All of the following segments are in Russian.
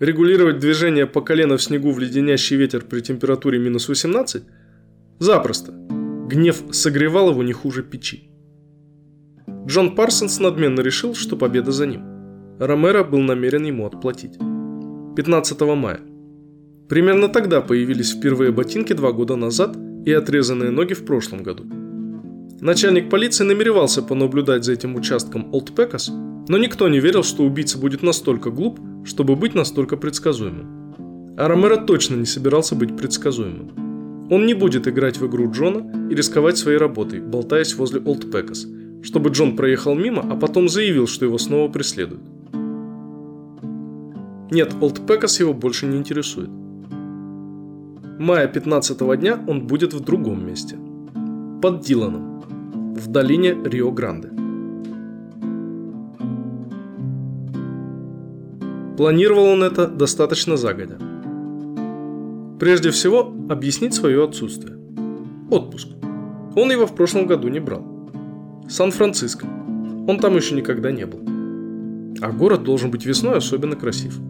Регулировать движение по колено в снегу в леденящий ветер при температуре минус 18? Запросто. Гнев согревал его не хуже печи. Джон Парсонс надменно решил, что победа за ним. Ромеро был намерен ему отплатить. 15 мая. Примерно тогда появились впервые ботинки два года назад и отрезанные ноги в прошлом году. Начальник полиции намеревался понаблюдать за этим участком Олд Пекас, но никто не верил, что убийца будет настолько глуп, чтобы быть настолько предсказуемым. А Ромеро точно не собирался быть предсказуемым. Он не будет играть в игру Джона и рисковать своей работой, болтаясь возле Олд Пекас, чтобы Джон проехал мимо, а потом заявил, что его снова преследуют. Нет, Олд Пекас его больше не интересует. Мая 15 дня он будет в другом месте. Под Диланом, в долине Рио-Гранде. Планировал он это достаточно загодя. Прежде всего, объяснить свое отсутствие. Отпуск. Он его в прошлом году не брал. Сан-Франциско. Он там еще никогда не был. А город должен быть весной особенно красив.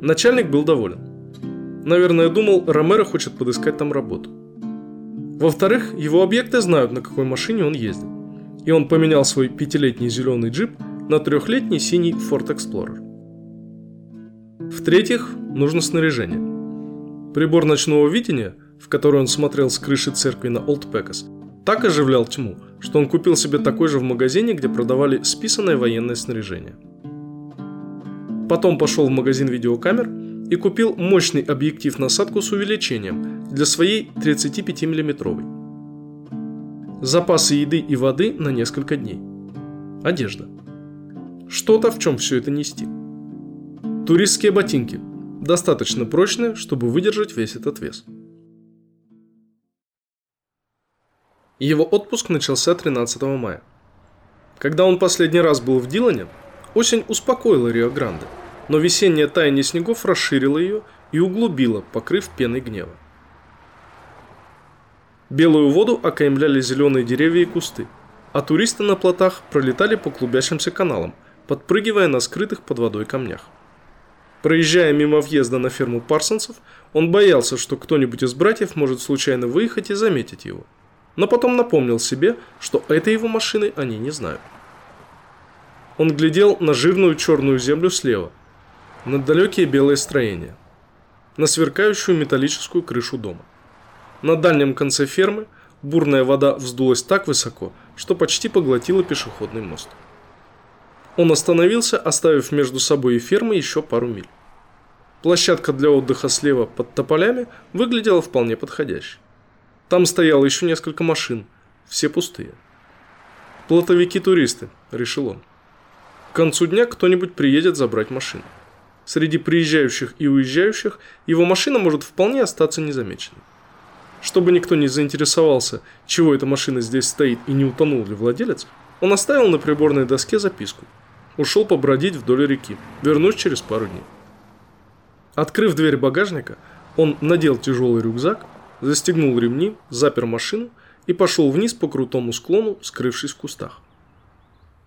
Начальник был доволен. Наверное, думал, Ромеро хочет подыскать там работу. Во-вторых, его объекты знают, на какой машине он ездит. И он поменял свой пятилетний зеленый джип на трехлетний синий Ford Explorer. В-третьих, нужно снаряжение. Прибор ночного видения, в который он смотрел с крыши церкви на Олд Пекас, так оживлял тьму, что он купил себе такой же в магазине, где продавали списанное военное снаряжение. Потом пошел в магазин видеокамер и купил мощный объектив-насадку с увеличением для своей 35 миллиметровой. Запасы еды и воды на несколько дней. Одежда. Что-то, в чем все это нести. Туристские ботинки. Достаточно прочные, чтобы выдержать весь этот вес. Его отпуск начался 13 мая. Когда он последний раз был в Дилане, осень успокоила Рио-Гранде, но весеннее таяние снегов расширило ее и углубило, покрыв пеной гнева. Белую воду окаймляли зеленые деревья и кусты, а туристы на плотах пролетали по клубящимся каналам, подпрыгивая на скрытых под водой камнях. Проезжая мимо въезда на ферму Парсонсов, он боялся, что кто-нибудь из братьев может случайно выехать и заметить его. Но потом напомнил себе, что этой его машины они не знают. Он глядел на жирную черную землю слева, на далекие белые строения, на сверкающую металлическую крышу дома. На дальнем конце фермы бурная вода вздулась так высоко, что почти поглотила пешеходный мост. Он остановился, оставив между собой и фермой еще пару миль. Площадка для отдыха слева под тополями выглядела вполне подходящей. Там стояло еще несколько машин, все пустые. «Плотовики-туристы», – решил он. К концу дня кто-нибудь приедет забрать машину. Среди приезжающих и уезжающих его машина может вполне остаться незамеченной. Чтобы никто не заинтересовался, чего эта машина здесь стоит и не утонул ли владелец, он оставил на приборной доске записку – Ушел побродить вдоль реки. Вернусь через пару дней. Открыв дверь багажника, он надел тяжелый рюкзак, застегнул ремни, запер машину и пошел вниз по крутому склону, скрывшись в кустах.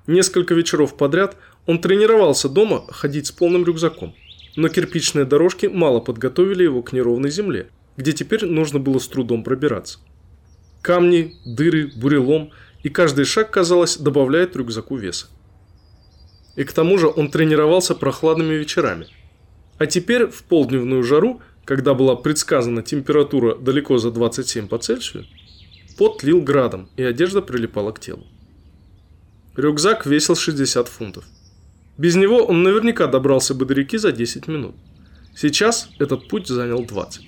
Несколько вечеров подряд он тренировался дома ходить с полным рюкзаком, но кирпичные дорожки мало подготовили его к неровной земле, где теперь нужно было с трудом пробираться. Камни, дыры, бурелом, и каждый шаг, казалось, добавляет рюкзаку веса. И к тому же он тренировался прохладными вечерами. А теперь в полдневную жару, когда была предсказана температура далеко за 27 по Цельсию, пот лил градом, и одежда прилипала к телу. Рюкзак весил 60 фунтов. Без него он наверняка добрался бы до реки за 10 минут. Сейчас этот путь занял 20.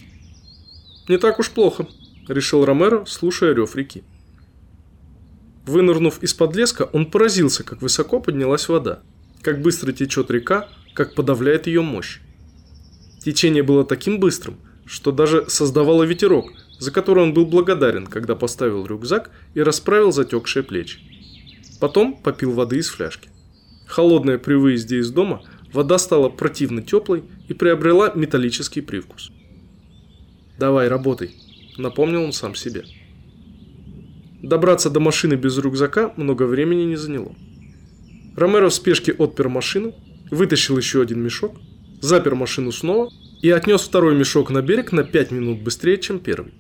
«Не так уж плохо», – решил Ромеро, слушая рев реки. Вынырнув из-под леска, он поразился, как высоко поднялась вода – как быстро течет река, как подавляет ее мощь. Течение было таким быстрым, что даже создавало ветерок, за который он был благодарен, когда поставил рюкзак и расправил затекшие плечи. Потом попил воды из фляжки. Холодная при выезде из дома, вода стала противно теплой и приобрела металлический привкус. «Давай, работай», – напомнил он сам себе. Добраться до машины без рюкзака много времени не заняло. Ромеро в спешке отпер машину, вытащил еще один мешок, запер машину снова и отнес второй мешок на берег на 5 минут быстрее, чем первый.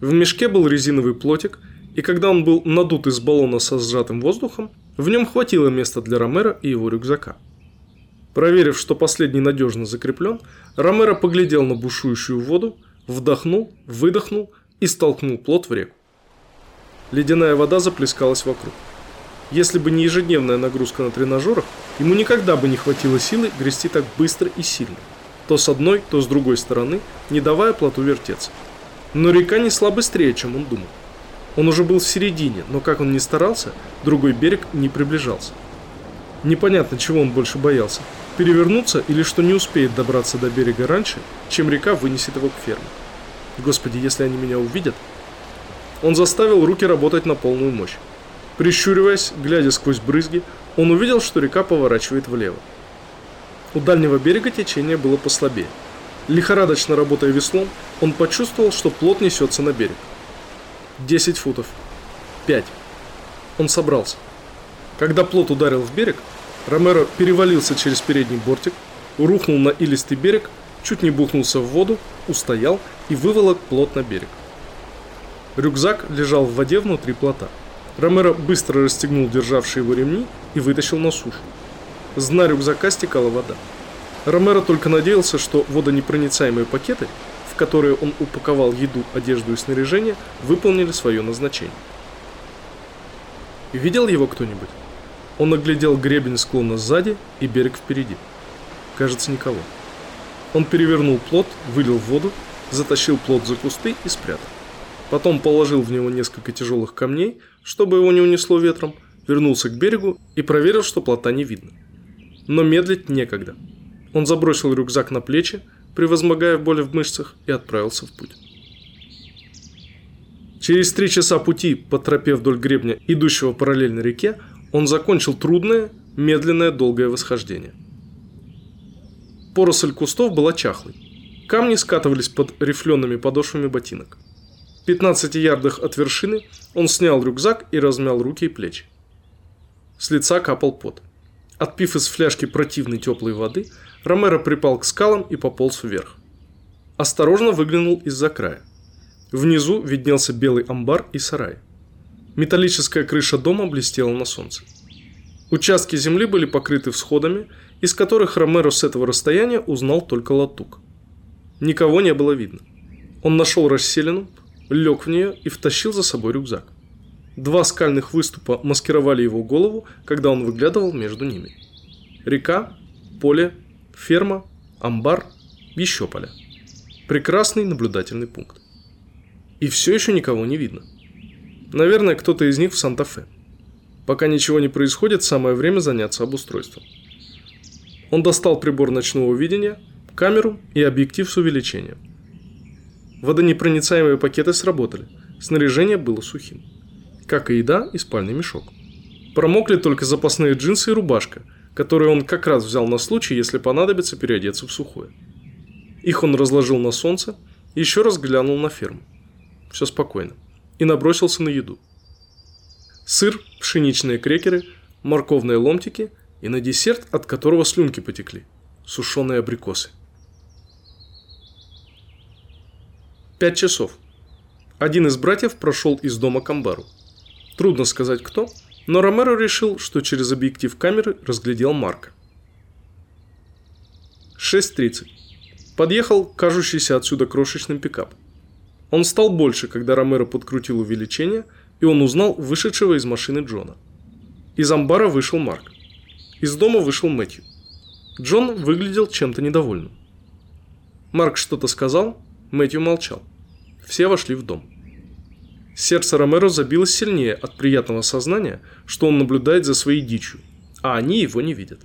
В мешке был резиновый плотик, и когда он был надут из баллона со сжатым воздухом, в нем хватило места для Ромера и его рюкзака. Проверив, что последний надежно закреплен, Ромеро поглядел на бушующую воду, вдохнул, выдохнул и столкнул плот в реку. Ледяная вода заплескалась вокруг. Если бы не ежедневная нагрузка на тренажерах, ему никогда бы не хватило силы грести так быстро и сильно. То с одной, то с другой стороны, не давая плоту вертеться. Но река несла быстрее, чем он думал. Он уже был в середине, но как он ни старался, другой берег не приближался. Непонятно, чего он больше боялся. Перевернуться или что не успеет добраться до берега раньше, чем река вынесет его к ферме. Господи, если они меня увидят... Он заставил руки работать на полную мощь. Прищуриваясь, глядя сквозь брызги, он увидел, что река поворачивает влево. У дальнего берега течение было послабее. Лихорадочно работая веслом, он почувствовал, что плот несется на берег. 10 футов. 5. Он собрался. Когда плот ударил в берег, Ромеро перевалился через передний бортик, рухнул на илистый берег, чуть не бухнулся в воду, устоял и выволок плот на берег. Рюкзак лежал в воде внутри плота. Ромеро быстро расстегнул державшие его ремни и вытащил на сушу. С дна рюкзака стекала вода. Ромеро только надеялся, что водонепроницаемые пакеты, в которые он упаковал еду, одежду и снаряжение, выполнили свое назначение. Видел его кто-нибудь? Он оглядел гребень склона сзади и берег впереди. Кажется, никого. Он перевернул плот, вылил воду, затащил плот за кусты и спрятал. Потом положил в него несколько тяжелых камней, чтобы его не унесло ветром, вернулся к берегу и проверил, что плота не видно. Но медлить некогда. Он забросил рюкзак на плечи, превозмогая боли в мышцах, и отправился в путь. Через три часа пути по тропе вдоль гребня, идущего параллельно реке, он закончил трудное, медленное, долгое восхождение. Поросль кустов была чахлой. Камни скатывались под рифлеными подошвами ботинок. В 15 ярдах от вершины он снял рюкзак и размял руки и плечи. С лица капал пот. Отпив из фляжки противной теплой воды, Ромеро припал к скалам и пополз вверх. Осторожно выглянул из-за края. Внизу виднелся белый амбар и сарай. Металлическая крыша дома блестела на солнце. Участки земли были покрыты всходами, из которых Ромеро с этого расстояния узнал только латук. Никого не было видно. Он нашел расселину, лег в нее и втащил за собой рюкзак. Два скальных выступа маскировали его голову, когда он выглядывал между ними. Река, поле, ферма, амбар, еще поля. Прекрасный наблюдательный пункт. И все еще никого не видно. Наверное, кто-то из них в Санта-Фе. Пока ничего не происходит, самое время заняться обустройством. Он достал прибор ночного видения, камеру и объектив с увеличением. Водонепроницаемые пакеты сработали, снаряжение было сухим. Как и еда и спальный мешок. Промокли только запасные джинсы и рубашка, которые он как раз взял на случай, если понадобится переодеться в сухое. Их он разложил на солнце и еще раз глянул на ферму. Все спокойно и набросился на еду. Сыр, пшеничные крекеры, морковные ломтики и на десерт, от которого слюнки потекли – сушеные абрикосы. Пять часов. Один из братьев прошел из дома к амбару. Трудно сказать кто, но Ромеро решил, что через объектив камеры разглядел Марка. 6.30. Подъехал кажущийся отсюда крошечный пикап. Он стал больше, когда Ромеро подкрутил увеличение, и он узнал вышедшего из машины Джона. Из амбара вышел Марк. Из дома вышел Мэтью. Джон выглядел чем-то недовольным. Марк что-то сказал, Мэтью молчал. Все вошли в дом. Сердце Ромеро забилось сильнее от приятного сознания, что он наблюдает за своей дичью, а они его не видят.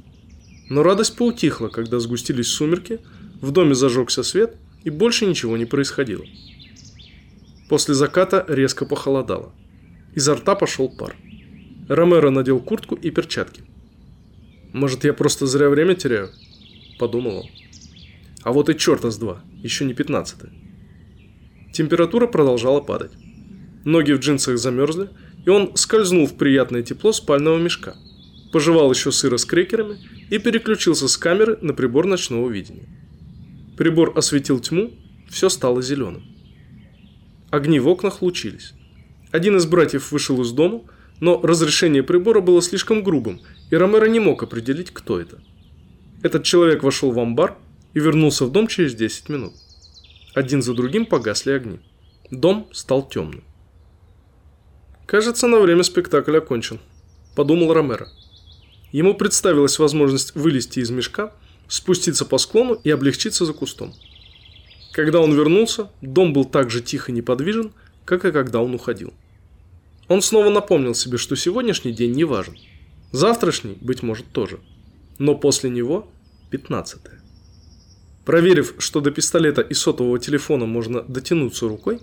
Но радость поутихла, когда сгустились сумерки, в доме зажегся свет и больше ничего не происходило. После заката резко похолодало. Изо рта пошел пар. Ромеро надел куртку и перчатки. «Может, я просто зря время теряю?» – подумал он. А вот и черта с два, еще не пятнадцатое. Температура продолжала падать. Ноги в джинсах замерзли, и он скользнул в приятное тепло спального мешка. Пожевал еще сыра с крекерами и переключился с камеры на прибор ночного видения. Прибор осветил тьму, все стало зеленым. Огни в окнах лучились. Один из братьев вышел из дома, но разрешение прибора было слишком грубым, и Ромеро не мог определить, кто это. Этот человек вошел в амбар и вернулся в дом через 10 минут. Один за другим погасли огни. Дом стал темным. «Кажется, на время спектакль окончен», – подумал Ромеро. Ему представилась возможность вылезти из мешка, спуститься по склону и облегчиться за кустом. Когда он вернулся, дом был так же и неподвижен, как и когда он уходил. Он снова напомнил себе, что сегодняшний день не важен. Завтрашний, быть может, тоже. Но после него 15 -е. Проверив, что до пистолета и сотового телефона можно дотянуться рукой,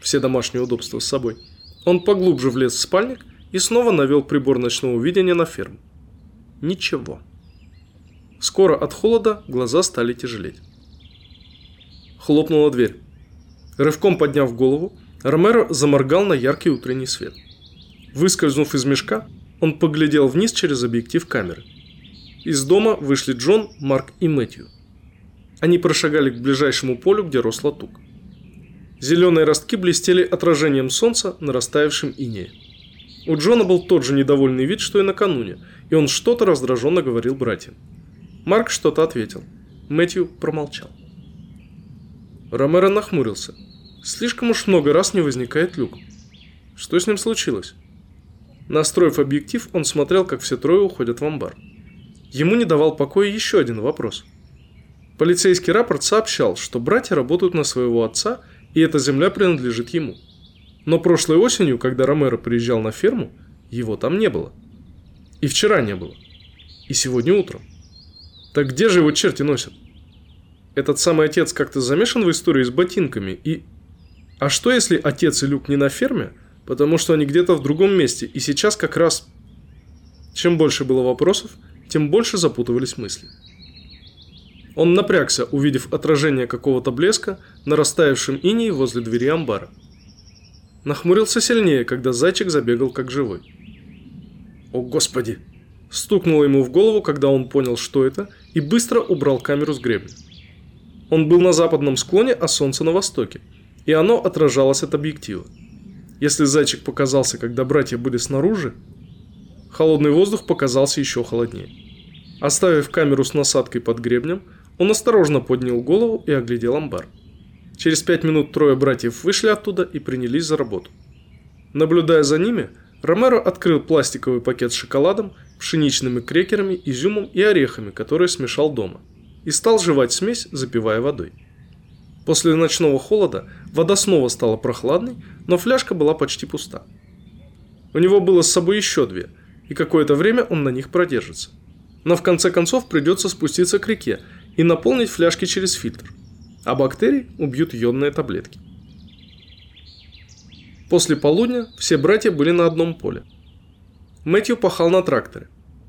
все домашние удобства с собой – он поглубже влез в спальник и снова навел прибор ночного видения на ферму. Ничего. Скоро от холода глаза стали тяжелеть. Хлопнула дверь. Рывком подняв голову, Ромеро заморгал на яркий утренний свет. Выскользнув из мешка, он поглядел вниз через объектив камеры. Из дома вышли Джон, Марк и Мэтью. Они прошагали к ближайшему полю, где рос латук. Зеленые ростки блестели отражением солнца на растаявшем инее. У Джона был тот же недовольный вид, что и накануне, и он что-то раздраженно говорил братьям. Марк что-то ответил. Мэтью промолчал. Ромеро нахмурился. Слишком уж много раз не возникает люк. Что с ним случилось? Настроив объектив, он смотрел, как все трое уходят в амбар. Ему не давал покоя еще один вопрос. Полицейский рапорт сообщал, что братья работают на своего отца – и эта земля принадлежит ему. Но прошлой осенью, когда Ромеро приезжал на ферму, его там не было. И вчера не было. И сегодня утром. Так где же его черти носят? Этот самый отец как-то замешан в истории с ботинками и... А что если отец и Люк не на ферме, потому что они где-то в другом месте, и сейчас как раз... Чем больше было вопросов, тем больше запутывались мысли. Он напрягся, увидев отражение какого-то блеска на растаявшем инии возле двери амбара. Нахмурился сильнее, когда зайчик забегал как живой. «О, Господи!» Стукнуло ему в голову, когда он понял, что это, и быстро убрал камеру с гребня. Он был на западном склоне, а солнце на востоке, и оно отражалось от объектива. Если зайчик показался, когда братья были снаружи, холодный воздух показался еще холоднее. Оставив камеру с насадкой под гребнем, он осторожно поднял голову и оглядел амбар. Через пять минут трое братьев вышли оттуда и принялись за работу. Наблюдая за ними, Ромеро открыл пластиковый пакет с шоколадом, пшеничными крекерами, изюмом и орехами, которые смешал дома, и стал жевать смесь, запивая водой. После ночного холода вода снова стала прохладной, но фляжка была почти пуста. У него было с собой еще две, и какое-то время он на них продержится. Но в конце концов придется спуститься к реке и наполнить фляжки через фильтр, а бактерий убьют йодные таблетки. После полудня все братья были на одном поле. Мэтью пахал на тракторе,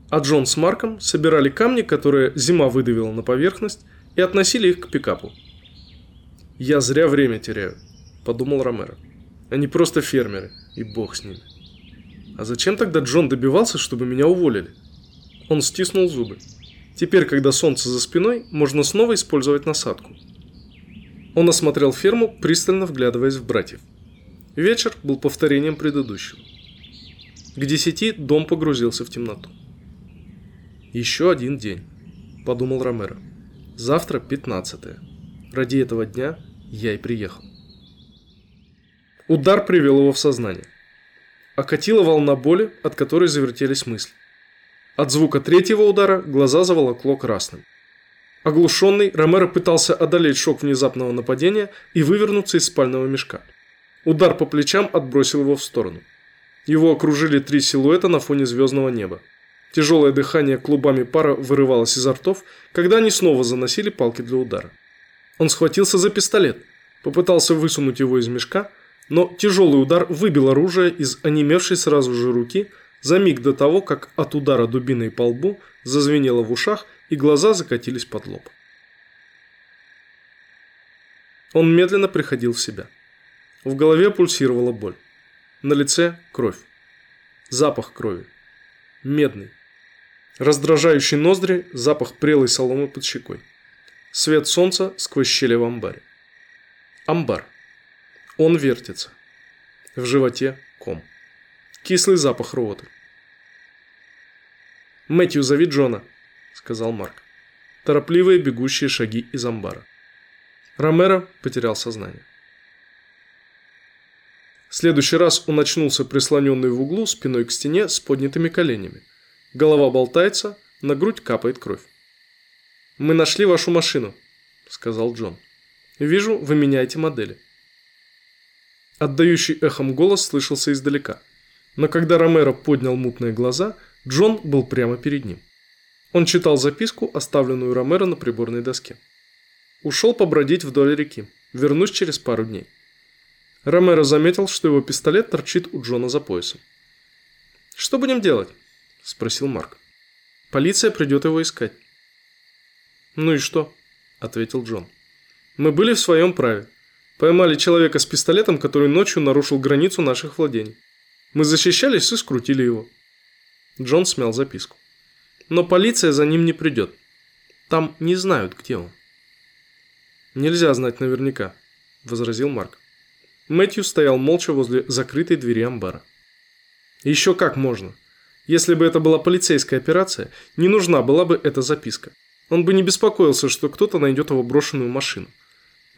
а Джон с Марком собирали камни, которые зима выдавила на поверхность, и относили их к пикапу. «Я зря время теряю», – подумал Ромеро. «Они просто фермеры, и бог с ними». «А зачем тогда Джон добивался, чтобы меня уволили?» Он стиснул зубы. Теперь, когда солнце за спиной, можно снова использовать насадку. Он осмотрел ферму, пристально вглядываясь в братьев. Вечер был повторением предыдущего. К десяти дом погрузился в темноту. «Еще один день», – подумал Ромеро. «Завтра пятнадцатое. Ради этого дня я и приехал». Удар привел его в сознание. Окатила волна боли, от которой завертелись мысли. От звука третьего удара глаза заволокло красным. Оглушенный, Ромеро пытался одолеть шок внезапного нападения и вывернуться из спального мешка. Удар по плечам отбросил его в сторону. Его окружили три силуэта на фоне звездного неба. Тяжелое дыхание клубами пара вырывалось изо ртов, когда они снова заносили палки для удара. Он схватился за пистолет, попытался высунуть его из мешка, но тяжелый удар выбил оружие из онемевшей сразу же руки – за миг до того, как от удара дубиной по лбу зазвенело в ушах и глаза закатились под лоб. Он медленно приходил в себя. В голове пульсировала боль. На лице кровь. Запах крови. Медный. Раздражающий ноздри, запах прелой соломы под щекой. Свет солнца сквозь щели в амбаре. Амбар. Он вертится. В животе ком. Кислый запах рвоты. «Мэтью, зови Джона», — сказал Марк. Торопливые бегущие шаги из амбара. Ромеро потерял сознание. В следующий раз он очнулся прислоненный в углу спиной к стене с поднятыми коленями. Голова болтается, на грудь капает кровь. «Мы нашли вашу машину», — сказал Джон. «Вижу, вы меняете модели». Отдающий эхом голос слышался издалека. Но когда Ромеро поднял мутные глаза, Джон был прямо перед ним. Он читал записку, оставленную Ромеро на приборной доске. Ушел побродить вдоль реки. Вернусь через пару дней. Ромеро заметил, что его пистолет торчит у Джона за поясом. «Что будем делать?» – спросил Марк. «Полиция придет его искать». «Ну и что?» – ответил Джон. «Мы были в своем праве. Поймали человека с пистолетом, который ночью нарушил границу наших владений. Мы защищались и скрутили его. Джон смял записку. Но полиция за ним не придет. Там не знают, где он. Нельзя знать наверняка, возразил Марк. Мэтью стоял молча возле закрытой двери амбара. Еще как можно. Если бы это была полицейская операция, не нужна была бы эта записка. Он бы не беспокоился, что кто-то найдет его брошенную машину.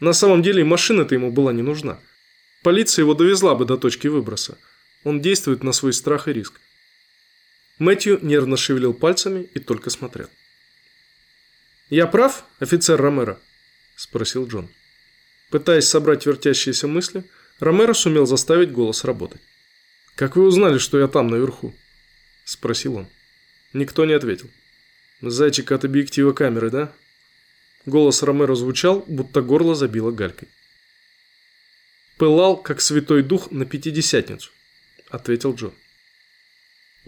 На самом деле машина-то ему была не нужна. Полиция его довезла бы до точки выброса. Он действует на свой страх и риск. Мэтью нервно шевелил пальцами и только смотрел. «Я прав, офицер Ромеро?» – спросил Джон. Пытаясь собрать вертящиеся мысли, Ромеро сумел заставить голос работать. «Как вы узнали, что я там, наверху?» – спросил он. Никто не ответил. «Зайчик от объектива камеры, да?» Голос Ромеро звучал, будто горло забило галькой. «Пылал, как святой дух на пятидесятницу», — ответил Джон.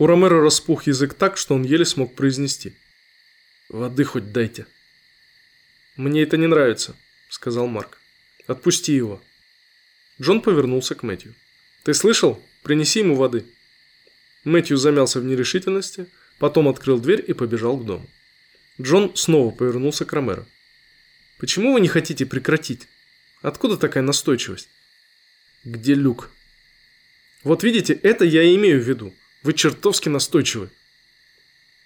У Ромеро распух язык так, что он еле смог произнести. «Воды хоть дайте». «Мне это не нравится», — сказал Марк. «Отпусти его». Джон повернулся к Мэтью. «Ты слышал? Принеси ему воды». Мэтью замялся в нерешительности, потом открыл дверь и побежал к дому. Джон снова повернулся к Ромеро. Почему вы не хотите прекратить? Откуда такая настойчивость? Где люк? Вот видите, это я и имею в виду. Вы чертовски настойчивы.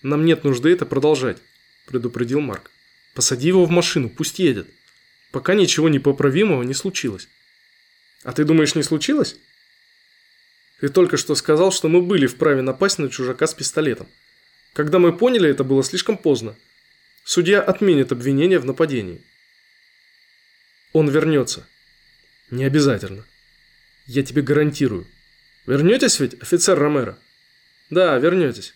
Нам нет нужды это продолжать, предупредил Марк. Посади его в машину, пусть едет. Пока ничего непоправимого не случилось. А ты думаешь, не случилось? Ты только что сказал, что мы были вправе напасть на чужака с пистолетом. Когда мы поняли, это было слишком поздно. Судья отменит обвинение в нападении. Он вернется. Не обязательно. Я тебе гарантирую. Вернетесь ведь, офицер Ромеро? Да, вернетесь.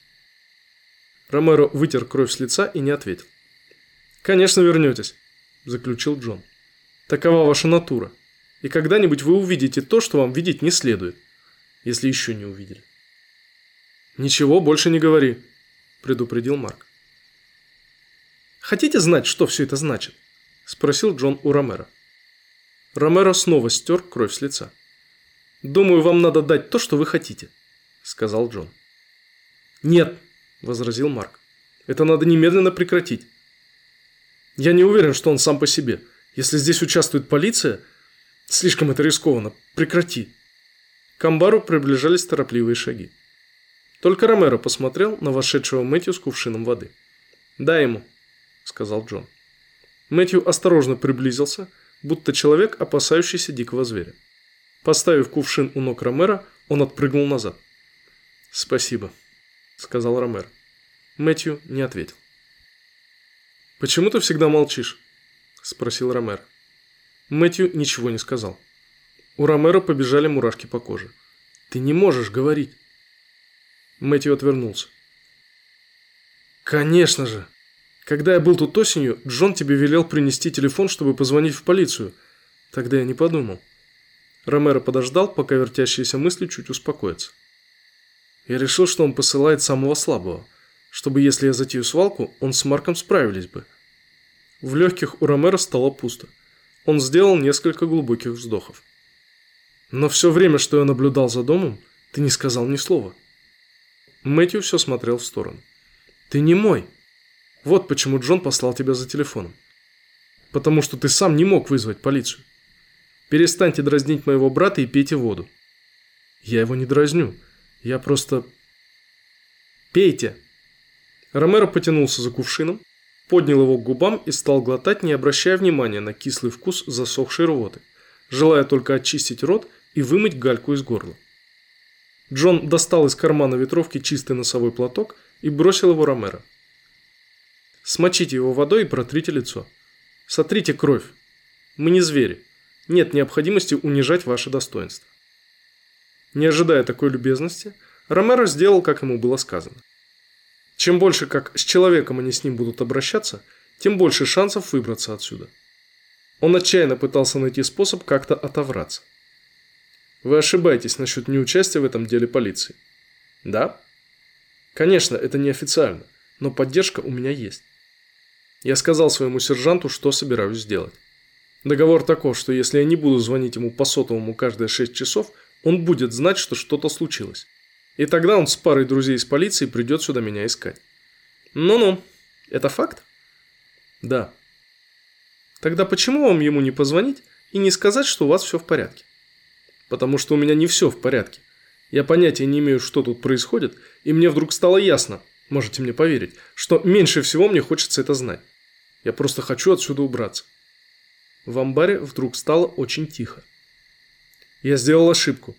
Ромеро вытер кровь с лица и не ответил. Конечно, вернетесь, заключил Джон. Такова ваша натура. И когда-нибудь вы увидите то, что вам видеть не следует. Если еще не увидели. Ничего, больше не говори, предупредил Марк. Хотите знать, что все это значит? Спросил Джон у Ромеро. Ромеро снова стер кровь с лица. «Думаю, вам надо дать то, что вы хотите», – сказал Джон. «Нет», – возразил Марк. «Это надо немедленно прекратить. Я не уверен, что он сам по себе. Если здесь участвует полиция, слишком это рискованно. Прекрати». К амбару приближались торопливые шаги. Только Ромеро посмотрел на вошедшего Мэтью с кувшином воды. «Дай ему», – сказал Джон. Мэтью осторожно приблизился – будто человек, опасающийся дикого зверя. Поставив кувшин у ног Ромера, он отпрыгнул назад. «Спасибо», — сказал Ромер. Мэтью не ответил. «Почему ты всегда молчишь?» – спросил Ромер. Мэтью ничего не сказал. У Ромера побежали мурашки по коже. «Ты не можешь говорить!» Мэтью отвернулся. «Конечно же!» Когда я был тут осенью, Джон тебе велел принести телефон, чтобы позвонить в полицию. Тогда я не подумал. Ромеро подождал, пока вертящиеся мысли чуть успокоятся. Я решил, что он посылает самого слабого, чтобы, если я затею свалку, он с Марком справились бы. В легких у Ромеро стало пусто. Он сделал несколько глубоких вздохов. Но все время, что я наблюдал за домом, ты не сказал ни слова. Мэтью все смотрел в сторону. Ты не мой. Вот почему Джон послал тебя за телефоном. Потому что ты сам не мог вызвать полицию. Перестаньте дразнить моего брата и пейте воду. Я его не дразню. Я просто... Пейте. Ромеро потянулся за кувшином, поднял его к губам и стал глотать, не обращая внимания на кислый вкус засохшей рвоты, желая только очистить рот и вымыть гальку из горла. Джон достал из кармана ветровки чистый носовой платок и бросил его Ромеро. Смочите его водой и протрите лицо. Сотрите кровь. Мы не звери. Нет необходимости унижать ваше достоинство. Не ожидая такой любезности, Ромеро сделал, как ему было сказано. Чем больше как с человеком они с ним будут обращаться, тем больше шансов выбраться отсюда. Он отчаянно пытался найти способ как-то отовраться. Вы ошибаетесь насчет неучастия в этом деле полиции. Да? Конечно, это неофициально, но поддержка у меня есть. Я сказал своему сержанту, что собираюсь сделать. Договор таков, что если я не буду звонить ему по сотовому каждые 6 часов, он будет знать, что что-то случилось. И тогда он с парой друзей из полиции придет сюда меня искать. Ну-ну, это факт? Да. Тогда почему вам ему не позвонить и не сказать, что у вас все в порядке? потому что у меня не все в порядке. Я понятия не имею, что тут происходит, и мне вдруг стало ясно, можете мне поверить, что меньше всего мне хочется это знать. Я просто хочу отсюда убраться. В амбаре вдруг стало очень тихо. Я сделал ошибку.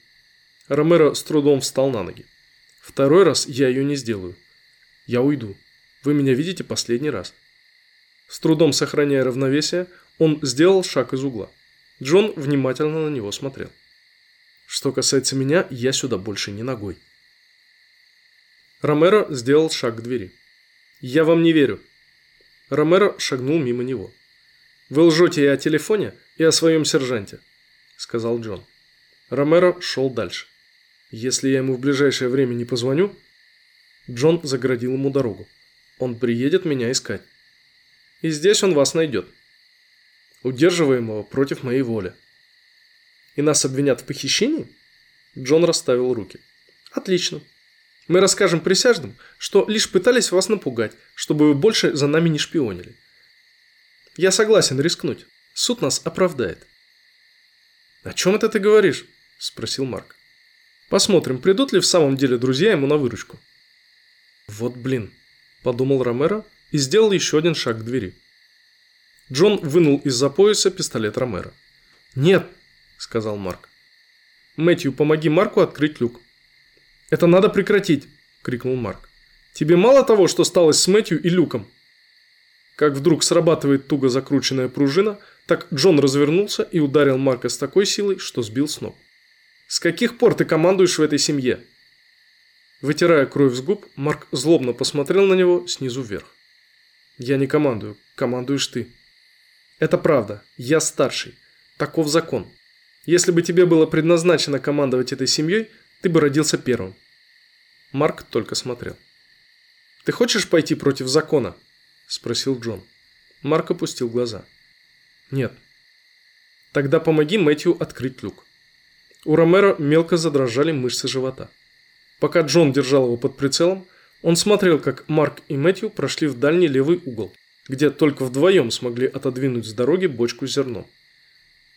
Ромеро с трудом встал на ноги. Второй раз я ее не сделаю. Я уйду. Вы меня видите последний раз. С трудом сохраняя равновесие, он сделал шаг из угла. Джон внимательно на него смотрел. Что касается меня, я сюда больше не ногой. Ромеро сделал шаг к двери. «Я вам не верю». Ромеро шагнул мимо него. «Вы лжете и о телефоне, и о своем сержанте», – сказал Джон. Ромеро шел дальше. «Если я ему в ближайшее время не позвоню...» Джон заградил ему дорогу. «Он приедет меня искать. И здесь он вас найдет. Удерживаемого против моей воли и нас обвинят в похищении? Джон расставил руки. Отлично. Мы расскажем присяжным, что лишь пытались вас напугать, чтобы вы больше за нами не шпионили. Я согласен рискнуть. Суд нас оправдает. О чем это ты говоришь? Спросил Марк. Посмотрим, придут ли в самом деле друзья ему на выручку. Вот блин, подумал Ромеро и сделал еще один шаг к двери. Джон вынул из-за пояса пистолет Ромеро. «Нет, сказал Марк. Мэтью, помоги Марку открыть люк. Это надо прекратить, крикнул Марк. Тебе мало того, что стало с Мэтью и люком? Как вдруг срабатывает туго закрученная пружина, так Джон развернулся и ударил Марка с такой силой, что сбил с ног. «С каких пор ты командуешь в этой семье?» Вытирая кровь с губ, Марк злобно посмотрел на него снизу вверх. «Я не командую, командуешь ты». «Это правда, я старший. Таков закон. Если бы тебе было предназначено командовать этой семьей, ты бы родился первым. Марк только смотрел. «Ты хочешь пойти против закона?» – спросил Джон. Марк опустил глаза. «Нет». «Тогда помоги Мэтью открыть люк». У Ромеро мелко задрожали мышцы живота. Пока Джон держал его под прицелом, он смотрел, как Марк и Мэтью прошли в дальний левый угол, где только вдвоем смогли отодвинуть с дороги бочку с зерном.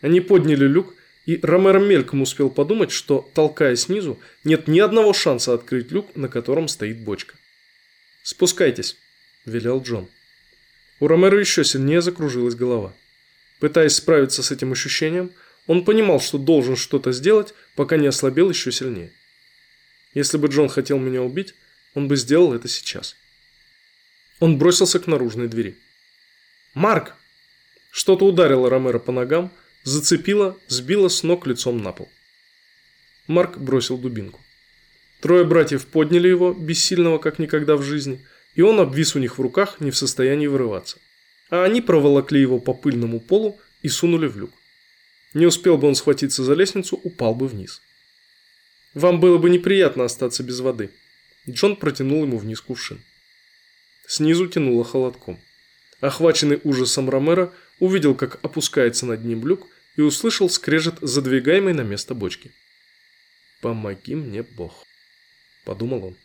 Они подняли люк и Ромеро мельком успел подумать, что, толкая снизу, нет ни одного шанса открыть люк, на котором стоит бочка. «Спускайтесь», – велел Джон. У Ромеро еще сильнее закружилась голова. Пытаясь справиться с этим ощущением, он понимал, что должен что-то сделать, пока не ослабел еще сильнее. Если бы Джон хотел меня убить, он бы сделал это сейчас. Он бросился к наружной двери. «Марк!» Что-то ударило Ромеро по ногам, Зацепила, сбила с ног лицом на пол. Марк бросил дубинку. Трое братьев подняли его, бессильного как никогда в жизни, и он обвис у них в руках, не в состоянии вырываться. А они проволокли его по пыльному полу и сунули в люк. Не успел бы он схватиться за лестницу, упал бы вниз. «Вам было бы неприятно остаться без воды». Джон протянул ему вниз кувшин. Снизу тянуло холодком. Охваченный ужасом Ромеро увидел, как опускается над ним люк и услышал скрежет задвигаемой на место бочки. «Помоги мне, Бог», – подумал он.